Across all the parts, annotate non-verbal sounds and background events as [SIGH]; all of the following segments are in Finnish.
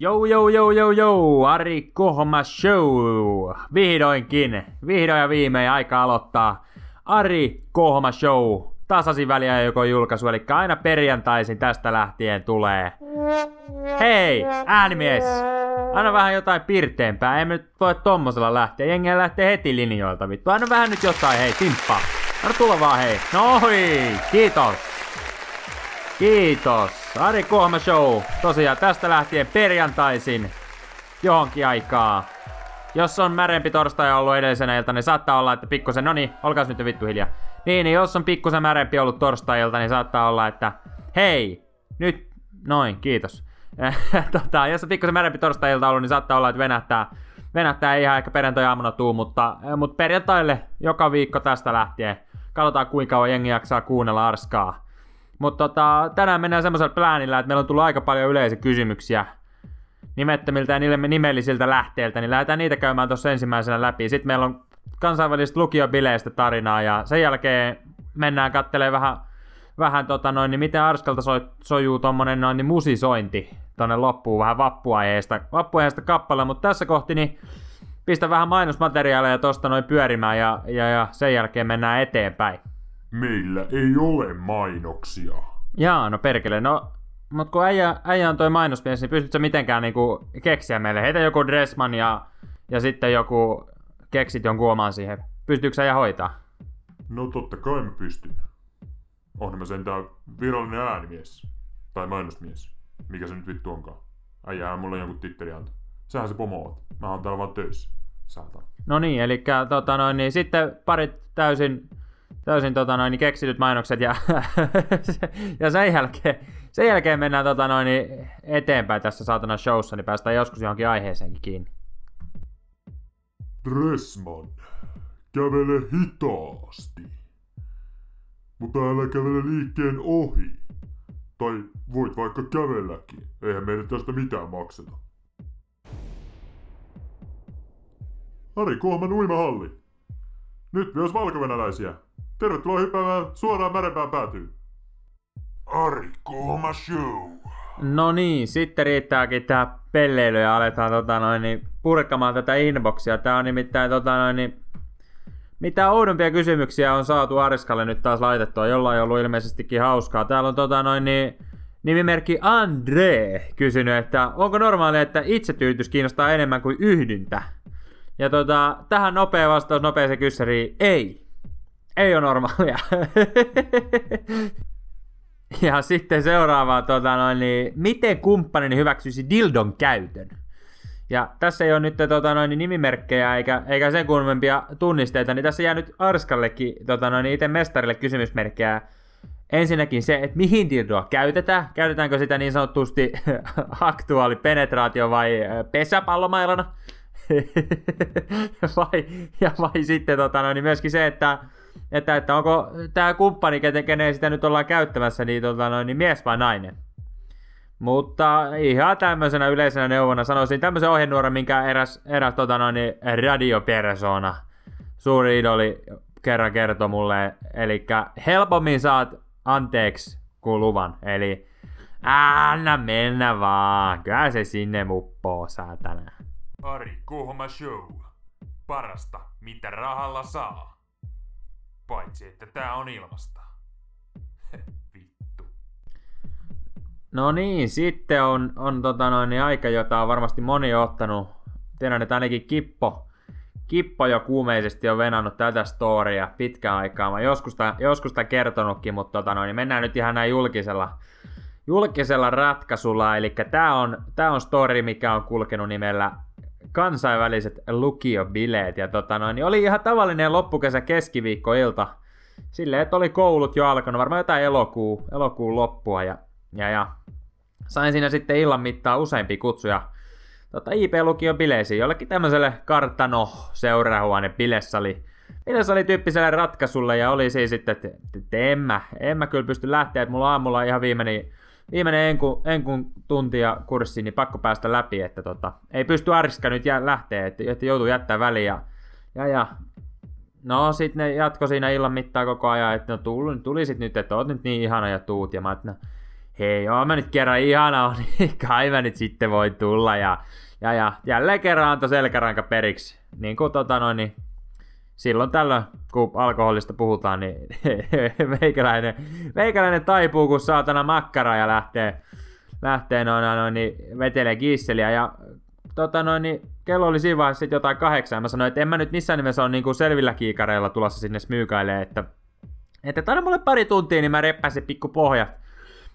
Jou, jou, jou, jou, jou, Ari Kohma Show. Vihdoinkin, vihdoin ja viimein aika aloittaa Ari Kohma Show. Tasaisin väliä joko julkaisu, eli aina perjantaisin tästä lähtien tulee. Hei, äänimies! Anna vähän jotain pirteempää, emme nyt voi tommosella lähteä. Jengiä lähtee heti linjoilta vittu. Anna vähän nyt jotain, hei, timppaa. Anna tulla vaan, hei. Nohi, kiitos. Kiitos. Ari Kuhma Show. Tosiaan tästä lähtien perjantaisin johonkin aikaa. Jos on märempi torstai ollut edellisenä ilta, niin saattaa olla, että pikkusen, no niin, olkaas nyt vittu hiljaa. Niin, niin jos on pikkusen märempi ollut torstai-ilta, niin saattaa olla, että hei, nyt, noin, kiitos. [LAUGHS] tota, jos on pikkusen märempi torstai-ilta ollut, niin saattaa olla, että venähtää, venähtää ei ihan ehkä perjantai-aamuna tuu, mutta, mutta perjantaille joka viikko tästä lähtien. Katsotaan kuinka kauan jengi jaksaa kuunnella arskaa. Mutta tota, tänään mennään semmoisella pläänillä, että meillä on tullut aika paljon yleisökysymyksiä nimettömiltä ja nimellisiltä lähteiltä, niin lähdetään niitä käymään tuossa ensimmäisenä läpi. Sitten meillä on kansainvälisistä lukiobileistä tarinaa ja sen jälkeen mennään kattelemaan vähän, vähän tota noin, niin miten Arskalta so, sojuu tommonen noin, niin musisointi tonne loppuun vähän vappuaiheesta, vappuaiheesta kappale, mutta tässä kohti niin pistä vähän mainosmateriaaleja tosta noin pyörimään ja, ja, ja sen jälkeen mennään eteenpäin. Meillä ei ole mainoksia. Jaa, no perkele, no mutta kun äijä, äijä on toi mainosmies, niin pystytkö mitenkään niinku keksiä meille? Heitä joku Dressman ja, ja sitten joku keksit jonkun oman siihen. Pystyykö sä ja hoitaa? No totta kai mä pystyn. Onhan mä sentään virallinen äänimies. Tai mainosmies. Mikä se nyt vittu onkaan. Äijähän mulle jonkun titteli antoi. Sähän se pomo oot. Mä oon täällä vaan töissä. Saatan. No niin, eli tota noin, niin sitten parit täysin, täysin tota noin, niin keksityt mainokset ja, [LAUGHS] ja sen, jälkeen, sen jälkeen mennään tota noin, niin eteenpäin tässä saatana showssa, niin päästään joskus johonkin aiheeseenkin kiinni. Dressman, kävele hitaasti. Mutta älä kävele liikkeen ohi. Tai voit vaikka kävelläkin. Eihän meille tästä mitään makseta. Ari Kohman uimahalli. Nyt myös valkovenäläisiä. Tervetuloa hyppäämään suoraan märempään päätyyn. Ari Kohma Show. No niin, sitten riittääkin tää pelleily ja aletaan tota noin, niin purkamaan tätä inboxia. Tää on nimittäin tota noin, niin mitä oudompia kysymyksiä on saatu Ariskalle nyt taas laitettua, jolla on ollut ilmeisestikin hauskaa. Täällä on tota noin niin, nimimerkki Andre kysynyt, että onko normaalia, että itsetyytys kiinnostaa enemmän kuin yhdyntä? Ja tota, tähän nopea vastaus nopeeseen kyssäriin, ei. Ei ole normaalia. ja sitten seuraava, tota noin, niin, miten kumppanini hyväksyisi dildon käytön? Ja tässä ei ole nyt tota noin, nimimerkkejä eikä, eikä sen kummempia tunnisteita, niin tässä jää nyt Arskallekin tota noin, itse mestarille kysymysmerkkejä. Ensinnäkin se, että mihin dildoa käytetään. Käytetäänkö sitä niin sanotusti [LAUGHS] aktuaali penetraatio vai pesäpallomailana? [LAUGHS] vai, ja vai sitten tota noin, niin myöskin se, että, että, että onko tämä kumppani, kenen sitä nyt ollaan käyttämässä, niin, tota noin, niin mies vai nainen? Mutta ihan tämmöisenä yleisenä neuvona sanoisin tämmöisen ohjenuoran, minkä eräs, eräs tota noin, radiopersona, suuri idoli, kerran kertoi mulle. Eli helpommin saat anteeksi kuin luvan. Eli anna mennä vaan, kyllä se sinne muppoo saatana. Ari Kuhma Show. Parasta, mitä rahalla saa. Paitsi, että tää on ilmasta. [LAUGHS] Vittu. No niin, sitten on, on tota noin, niin aika, jota on varmasti moni ottanut. Tiedän, että ainakin Kippo, Kippo jo kuumeisesti on venannut tätä storia pitkään aikaa. Mä joskus, joskus kertonutkin, mutta tota noin, niin mennään nyt ihan näin julkisella, julkisella ratkaisulla. Eli tämä on, tää on story, mikä on kulkenut nimellä kansainväliset lukiobileet. Ja tota noin, niin oli ihan tavallinen loppukesä keskiviikkoilta. Silleen, että oli koulut jo alkanut, varmaan jotain elokuu, elokuun loppua. Ja, ja, ja sain siinä sitten illan mittaan useampia kutsuja tota, IP-lukion bileisiin, jollekin tämmöiselle kartano seurahuone bilessali, bilessali tyyppiselle ratkaisulle ja oli siis sitten, että, että en, mä, en mä kyllä pysty lähteä, että mulla aamulla ihan viimeinen, viimeinen enku, enkun tunti ja kurssi, niin pakko päästä läpi, että tota, ei pysty Ariska nyt jää, lähteä, että, että joutuu jättää väliin ja, ja, ja No sitten ne jatko siinä illan mittaan koko ajan, että no tuli, tuli sit nyt, että oot nyt niin ihana ja tuut. Ja mä että no, hei, joo mä nyt kerran ihana [LAUGHS] niin kai mä nyt sitten voi tulla. Ja, ja, ja jälleen kerran antoi selkäranka periksi. Niin kuin tota noin, niin silloin tällöin, kun alkoholista puhutaan, niin [LAUGHS] meikäläinen, meikäläinen taipuu kuin saatana makkara ja lähtee, lähtee noin, noin, niin vetelee gisseliä. Ja tota noin, niin kello oli siinä vaiheessa jotain kahdeksan. Mä sanoin, että en mä nyt missään nimessä ole niin selvillä kiikareilla tulossa sinne smyykailemaan, että, että tänne mulle pari tuntia, niin mä reppäsin pikku pohjat,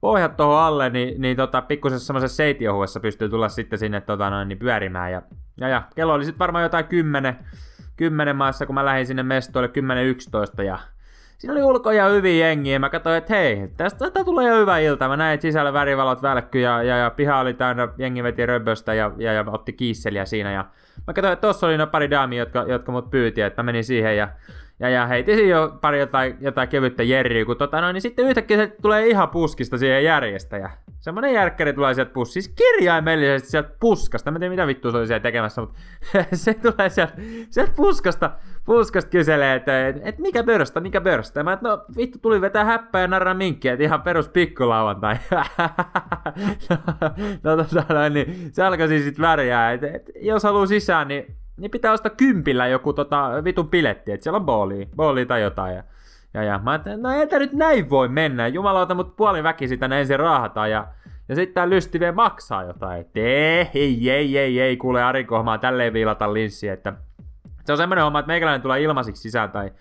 pohjat tuohon alle, niin, niin tota, pikkusessa semmoisessa seitiohuessa pystyy tulla sitten sinne tota noin, niin pyörimään. Ja, ja, ja kello oli sitten varmaan jotain kymmenen, kymmenen maassa, kun mä lähdin sinne mestoille 10-11 ja siinä oli ulkoja hyviä jengiä. Mä katsoin, että hei, tästä, tästä tulee jo hyvä ilta. Mä näin, sisällä värivalot välkky ja, ja, ja piha oli täynnä, jengi veti röböstä ja, ja, ja otti kiisseliä siinä. Ja mä katsoin, että tossa oli no pari daamia, jotka, jotka mut pyyti, että mä menin siihen ja ja, ja heitin jo pari jotain, jotain kevyttä jerryä, kun tota, no, niin sitten yhtäkkiä se tulee ihan puskista siihen järjestäjä. Semmonen järkkäri tulee sieltä puskista, siis kirjaimellisesti sieltä puskasta. Mä en tiedä mitä vittu se oli siellä tekemässä, mutta [LAUGHS] se tulee sieltä, sieltä puskasta, puskasta kyselee, että et, et mikä pörstä, mikä pörstä. Mä et, no vittu tuli vetää häppää ja narra minkkiä, että ihan perus pikkulauantai. [LAUGHS] no, tota, no, niin, se alkoi siis sit värjää, että et, jos haluaa sisään, niin niin pitää ostaa kympillä joku tota, vitun piletti, että siellä on booli, booli tai jotain. Ja, ja, ja mä ajattelin, no ei nyt näin voi mennä. Jumalauta, mut puoli väki tänne ensin raahataan ja, ja sitten tää lysti vielä maksaa jotain. Et ei, ei, ei, ei, ei, kuule Ari Kohmaa tälleen viilata linssi, että se on semmoinen homma, että meikäläinen tulee ilmaisiksi sisään tai,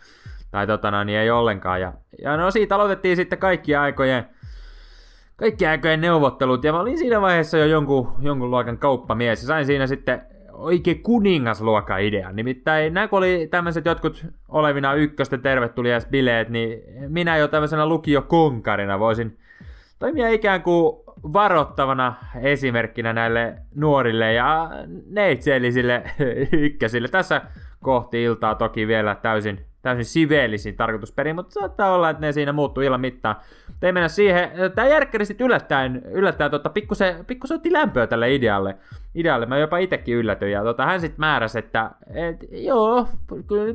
tai tota no, niin ei ollenkaan. Ja, ja no siitä aloitettiin sitten kaikki aikojen, kaikki aikojen neuvottelut, ja mä olin siinä vaiheessa jo jonkun, jonkun luokan kauppamies, ja sain siinä sitten oikein kuningasluokka idea. Nimittäin nämä kun oli tämmöiset jotkut olevina ykkösten tervetuliaisbileet, niin minä jo tämmöisenä lukiokonkarina voisin toimia ikään kuin varoittavana esimerkkinä näille nuorille ja neitseellisille [LAUGHS] ykkösille. Tässä kohti iltaa toki vielä täysin, täysin siveellisin tarkoitusperin, mutta saattaa olla, että ne siinä muuttuu ilman mittaan. Ei mennä siihen. Tämä järkkäri sitten yllättäen, yllättäen tota, pikkusen, pikkusen otti lämpöä tälle idealle. idealle. Mä jopa itsekin yllätyin. Ja tota, hän sitten määräsi, että et, joo,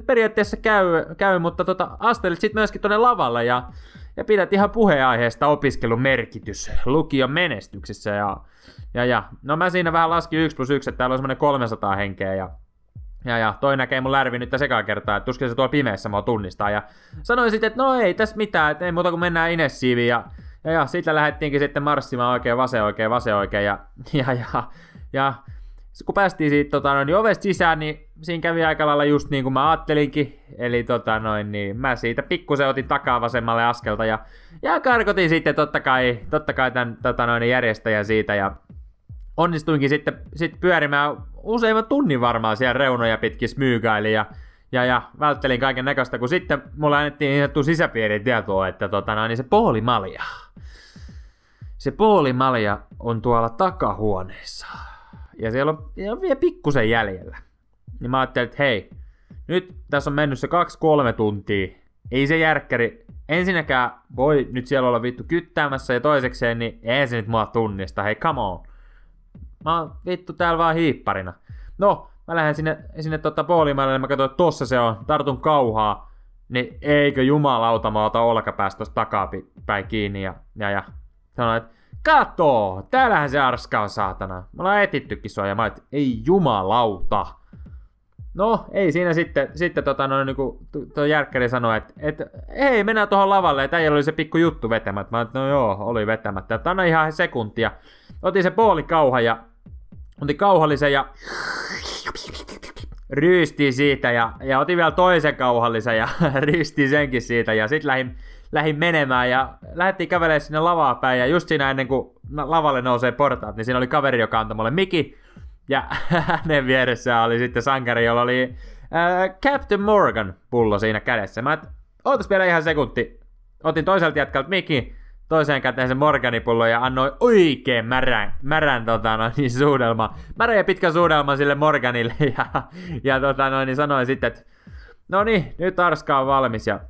periaatteessa käy, käy mutta tota, astelit sitten myöskin tuonne lavalle ja, ja pidät ihan puheenaiheesta opiskelun merkitys lukion menestyksessä. Ja, ja, ja, no mä siinä vähän laskin 1 plus 1, että täällä on semmoinen 300 henkeä ja ja, ja toi näkee mun lärvi nyt sekaan kertaa, että tuskin se tuolla pimeässä mua tunnistaa. Ja sanoin sitten, että no ei tässä mitään, että ei muuta kuin mennään Inessiiviin. Ja, ja, ja siitä lähdettiinkin sitten marssimaan oikein vasen oikein, vasen oikein. Ja, ja, ja, ja kun päästiin siitä tota, noin, niin ovesta sisään, niin siinä kävi aika lailla just niin kuin mä ajattelinkin. Eli tota, noin, niin mä siitä pikkusen otin takaa vasemmalle askelta ja, ja karkotin sitten totta kai, totta kai tämän tota, noin, järjestäjän siitä. Ja onnistuinkin sitten, sitten pyörimään useimman tunnin varmaan siellä reunoja pitkin smyygaili ja, ja, ja välttelin kaiken näköistä, kun sitten mulle annettiin niin sanottu sisäpiirin tietoa, että tota, niin se poolimalja, se poolimalja on tuolla takahuoneessa. Ja siellä on, siellä on vielä pikkusen jäljellä. Niin mä ajattelin, että hei, nyt tässä on mennyt se kaksi-kolme tuntia. Ei se järkkäri ensinnäkään voi nyt siellä olla vittu kyttäämässä ja toisekseen, niin ei se nyt mua tunnista. Hei, come on. Mä oon vittu täällä vaan hiipparina. No, mä lähden sinne, sinne tota poolimaille, mä katsoin, että tossa se on, tartun kauhaa. Niin eikö jumalauta, mä otan olkapäästä tosta takapäin kiinni ja, ja, ja sanoin, että kato, täällähän se arska on saatana. Me ollaan etittykin sua ja mä että ei jumalauta. No, ei siinä sitten, sitten tota, no, niin kuin tuo järkkäri sanoi, että, että hei, mennään tuohon lavalle, että ei oli se pikku juttu vetämättä. Mä että no joo, oli vetämättä. Että anna ihan sekuntia. Otin se pooli kauha ja otin kauhallisen ja ryystiin siitä ja, ja otin vielä toisen kauhallisen ja [LAUGHS] ryystiin senkin siitä ja sitten lähdin, lähdin menemään ja lähdettiin kävelemään sinne lavaa päin ja just siinä ennen kuin lavalle nousee portaat, niin siinä oli kaveri, joka antoi mulle miki ja [LAUGHS] hänen vieressä oli sitten sankari, jolla oli äh, Captain Morgan pullo siinä kädessä. Mä et, vielä ihan sekunti. Otin toiselta jätkältä miki, toiseen käteen sen Morganipullo ja annoin oikein märän, märän tota, no, niin suudelma, märän ja pitkä suudelma sille Morganille [LAUGHS] ja, ja tota, no, niin sanoin sitten, että no niin, nyt Arska on valmis ja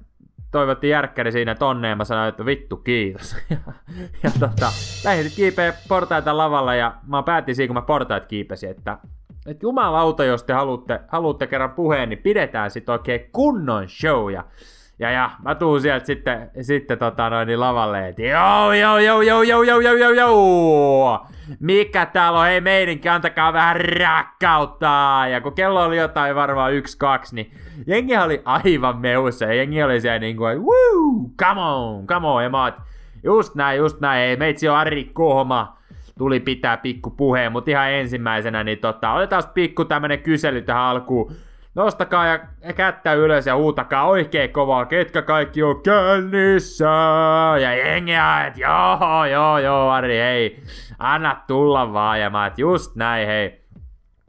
toivotti järkkäri siinä tonneen, mä sanoin, että vittu kiitos. [LAUGHS] ja, ja tota, lähdin sitten kiipeä portaita lavalla ja mä päätin siinä, kun mä portaat kiipesin, että että jumalauta, jos te haluatte, haluatte kerran puheen, niin pidetään sitten oikein kunnon show. Ja, Ja, ja mä tuun sieltä sitten, sitten tota noin niin lavalle, että joo, joo, joo, joo, joo, joo, joo, joo, joo. Mikä täällä on, hei meidänkin, antakaa vähän rakkautta. Ja kun kello oli jotain varmaan yksi, kaksi, niin jengi oli aivan meussa. Ja jengi oli siellä niin kuin, woo, come on, come on. Ja mä oot, just näin, just näin, hei meitsi on Ari Kohma tuli pitää pikku puheen, mutta ihan ensimmäisenä, niin tota, otetaan pikku tämmönen kysely tähän alkuun. Nostakaa ja kättä ylös ja huutakaa oikein kovaa, ketkä kaikki on kännissä. Ja jengiä, että joo, joo, joo, Ari, hei, anna tulla vaan. Ja mä, että just näin, hei,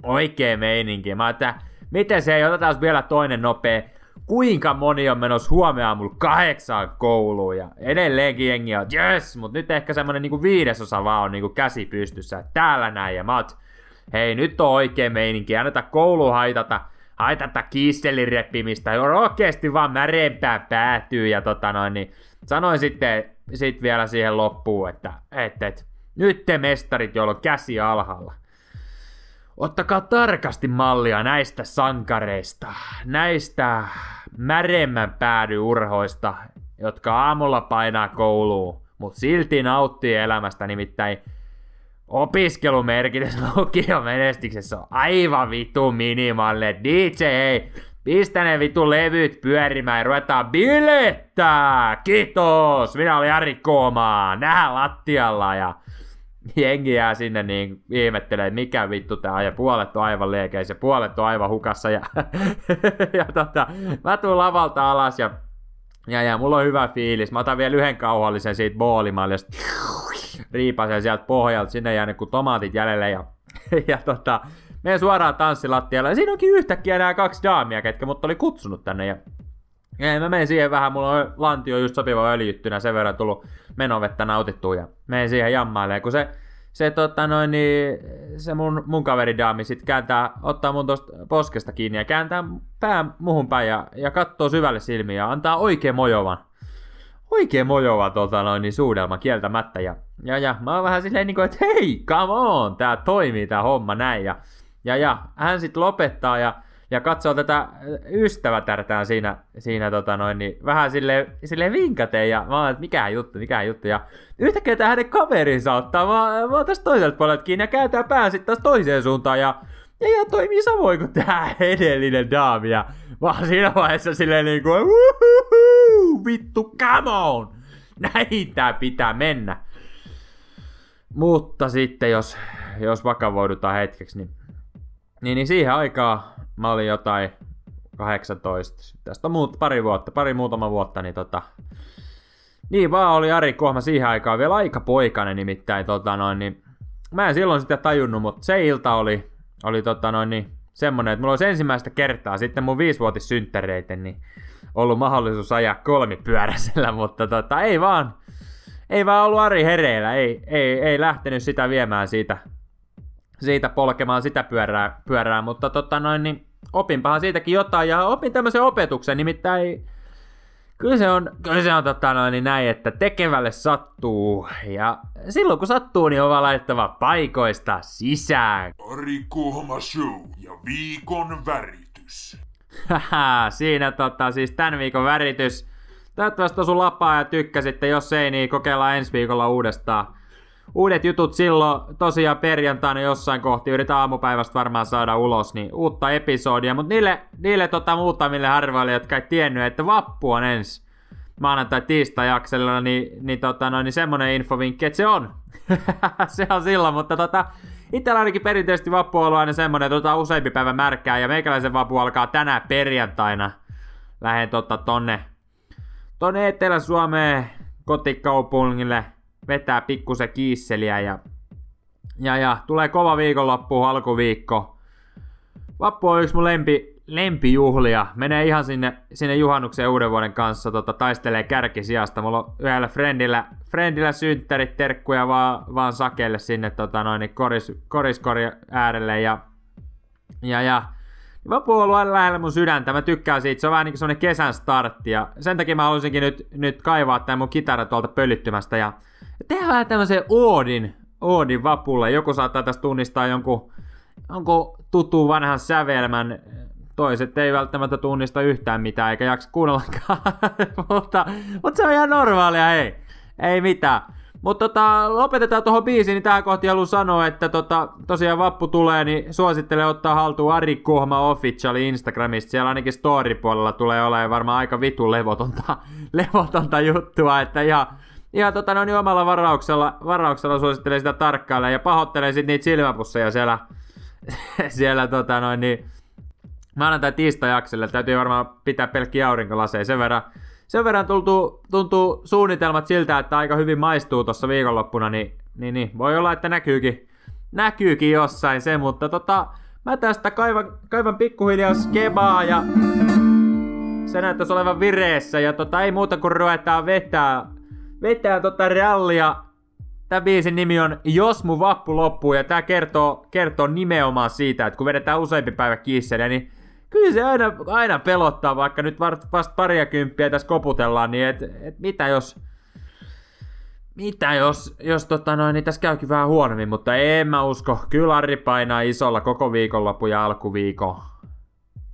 oikein meininki. Mä, että miten se ei, otetaan vielä toinen nopea. Kuinka moni on menossa huomenna aamulla kahdeksaan kouluun ja edelleenkin jengi on, yes, mutta nyt ehkä semmonen niinku viidesosa vaan on niinku käsi pystyssä, täällä näin ja mä oot, hei nyt on oikein meininki, anneta koulu haitata haitata kiistelin repimistä, oikeesti vaan märempää päätyy ja tota noin, niin sanoin sitten sit vielä siihen loppuun, että et, et, nyt te mestarit, joilla on käsi alhaalla. Ottakaa tarkasti mallia näistä sankareista, näistä märemmän päädyurhoista, jotka aamulla painaa kouluun, mutta silti nauttii elämästä, nimittäin opiskelumerkitys [LAUGHS] lukion menestyksessä on aivan vitu minimaalinen. DJ, hei, pistä ne vitu levyt pyörimään ja ruvetaan bilettää. Kiitos, minä olin Jari Koomaa, nää lattialla ja jengi jää sinne niin ihmettelee, mikä vittu tää ja puolet on aivan liekeissä ja puolet on aivan hukassa ja, [LAUGHS] ja tota, mä tuun lavalta alas ja ja, ja mulla on hyvä fiilis. Mä otan vielä yhden kauhallisen siitä boolimallista riipasen sieltä pohjalta, sinne jää kuin tomaatit jäljelle ja, ja tota, menen suoraan tanssilattialle. Ja siinä onkin yhtäkkiä nämä kaksi daamia, ketkä mut oli kutsunut tänne. Ja, ja mä menen siihen vähän, mulla on lantio just sopiva öljyttynä, sen verran tullut menovettä nautittua ja menen siihen jammailemaan. Kun se, se, tota noin, niin, se mun, mun kaveridaami sit kääntää, ottaa mun tosta poskesta kiinni ja kääntää pää muhun päin ja, ja katsoo syvälle silmiä ja antaa oikein mojovan oikein mojova tota noin, niin suudelma kieltämättä. Ja, ja, ja mä oon vähän silleen niin kuin, että hei, come on, tää toimii tää homma näin. Ja, ja, ja hän sitten lopettaa ja, ja katsoo tätä ystävätärtään siinä, siinä tota noin, niin vähän sille sille vinkateen ja mä oon, että mikä juttu, mikä juttu. Ja yhtäkkiä tämä hänen kaverinsa ottaa, mä, mä oon tästä toiselta puolelta kiinni ja kääntää pään sitten taas toiseen suuntaan ja ja, ja toimii samoin kuin tämä edellinen daami. Ja mä oon siinä vaiheessa silleen niin kuin, vittu, come on! Näin tää pitää mennä. Mutta sitten jos, jos vakavoidutaan hetkeksi, niin, niin, niin siihen aikaan mä olin jotain 18. Tästä on muut, pari vuotta, pari muutama vuotta, niin tota, niin vaan oli Ari Kohma siihen aikaan vielä aika poikainen nimittäin, tota noin, niin mä en silloin sitä tajunnut, mutta se ilta oli, oli tota noin, niin, semmonen, että mulla olisi ensimmäistä kertaa sitten mun viisivuotissynttäreiden, niin ollut mahdollisuus ajaa kolmipyöräisellä, mutta tota, ei vaan, ei vaan ollut Ari hereillä, ei, ei, ei lähtenyt sitä viemään siitä, siitä polkemaan sitä pyörää, pyörää mutta tota noin, niin opinpahan siitäkin jotain ja opin tämmöisen opetuksen, nimittäin kyllä se on, kyllä se on tota noin, niin näin, että tekevälle sattuu. Ja silloin kun sattuu, niin on vaan laittava paikoista sisään. Ari Kuhma Show ja viikon väritys. Haha, siinä tota siis tämän viikon väritys. Toivottavasti sun lapaa ja tykkäsitte, jos ei niin kokeillaan ensi viikolla uudestaan. Uudet jutut silloin tosiaan perjantaina jossain kohti, yritetään aamupäivästä varmaan saada ulos, niin uutta episodia, mutta niille, niille tota muutamille harvoille, jotka ei tiennyt, että vappu on ensi maanantai tiistai jaksella, niin, niin, tota, no, niin semmonen infovinkki, että se on. [LAUGHS] se on silloin, mutta tota, Itsellä ainakin perinteisesti vappu on ollut aina semmonen, että tota useampi päivä märkää ja meikäläisen vappu alkaa tänä perjantaina. Lähden tota tonne, tonne Etelä-Suomeen kotikaupungille vetää pikkusen kiisseliä ja, ja, ja tulee kova viikonloppu, alkuviikko. Vappu on yksi mun lempi, lempijuhlia. Menee ihan sinne, sinne juhannuksen uuden vuoden kanssa, tota, taistelee kärkisijasta. Mulla on yhdellä friendillä, friendillä synttärit, terkkuja vaan, vaan sakelle sinne tota, noin, koris, koriskori äärelle. Ja, ja, ja Vappu on ollut lähellä mun sydäntä, mä tykkään siitä, se on vähän niin kuin kesän startti ja sen takia mä haluaisinkin nyt, nyt kaivaa tämän mun kitara tuolta pölyttymästä ja tehdä vähän tämmöisen Oodin, Oodin vapulle. Joku saattaa tästä tunnistaa jonkun, jonkun tutun vanhan sävelmän toiset ei välttämättä tunnista yhtään mitään eikä jaksa kuunnellakaan, [LAUGHS] mutta, mutta se on ihan normaalia, hei. Ei mitään. Mutta tota, lopetetaan tuohon biisiin, niin tähän kohti haluan sanoa, että tota, tosiaan vappu tulee, niin suosittelen ottaa haltuun Ari Kuhma Official Instagramista. Siellä ainakin story-puolella tulee olemaan varmaan aika vitu levotonta, [LAUGHS] levotonta juttua, että ihan, ihan tota, no, niin omalla varauksella, varauksella suosittelen sitä tarkkailla ja pahoittelen sitten niitä silmäpusseja siellä, [LAUGHS] siellä tota, noin, niin, maanantai tiistai jakselle. Täytyy varmaan pitää pelkkiä aurinkolaseja. Sen verran, sen verran tuntuu, tuntuu suunnitelmat siltä, että aika hyvin maistuu tuossa viikonloppuna, niin, niin, niin, voi olla, että näkyykin, näkyykin jossain se, mutta tota, mä tästä kaivan, kaivan pikkuhiljaa skebaa ja se näyttäisi olevan vireessä. Ja tota, ei muuta kuin ruvetaan vetää, vetää tota rallia. Tämä biisin nimi on Jos mun vappu loppuu ja tämä kertoo, kertoo nimenomaan siitä, että kun vedetään useampi päivä kisseliä, niin kyllä se aina, aina pelottaa, vaikka nyt vasta paria kymppiä tässä koputellaan, niin et, et mitä jos... Mitä jos, jos tota noin, niin tässä käykin vähän huonommin, mutta en mä usko. Kyllä Arri painaa isolla koko viikonloppu ja alkuviikon.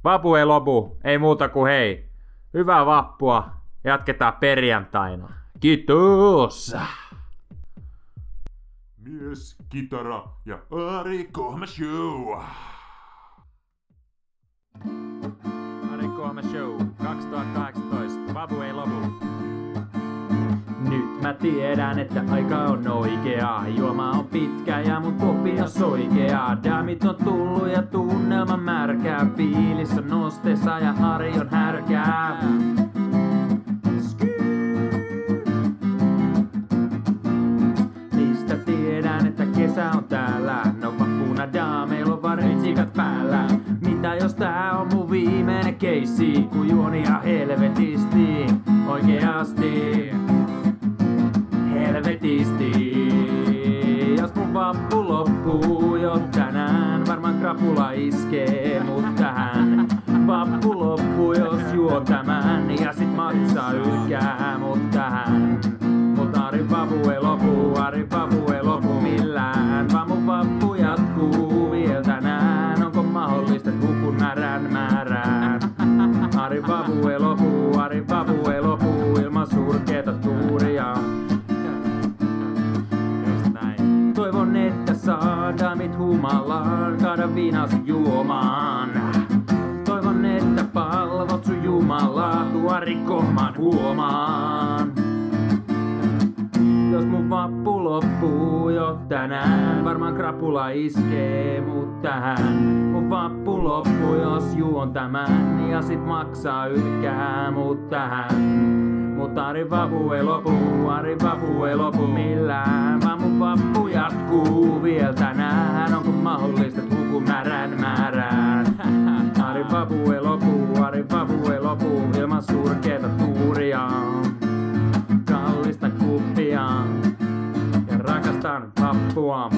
Vapu ei lopu, ei muuta kuin hei. Hyvää vappua, jatketaan perjantaina. Kiitos! Mies, kitara ja Ari Kohma Show. Ari Kohma Show 2018. Vapu ei lopu. Nyt mä tiedän, että aika on oikea. Juoma on pitkä ja mun poppi on soikea. Damit on tullut ja tunnelma märkää. Fiilis on nosteessa ja Ari on härkää. Varmaan krapula iskee krapula iskee mut tähän. Mun vappu loppuu, jos juon tämän, ja sit maksaa ylkää mut tähän. Mut Ari Vapu ei lopu, Ari Vapu ei lopu millään, vaan mun vappu jatkuu vielä tänään. Onko mahdollista, että hukun märän määrään? [LAUGHS] Ari Vapu ei lopu, Ari Vapu ei lopu ilman surkeeta tuuria kallista kuppia ja rakastan vappua.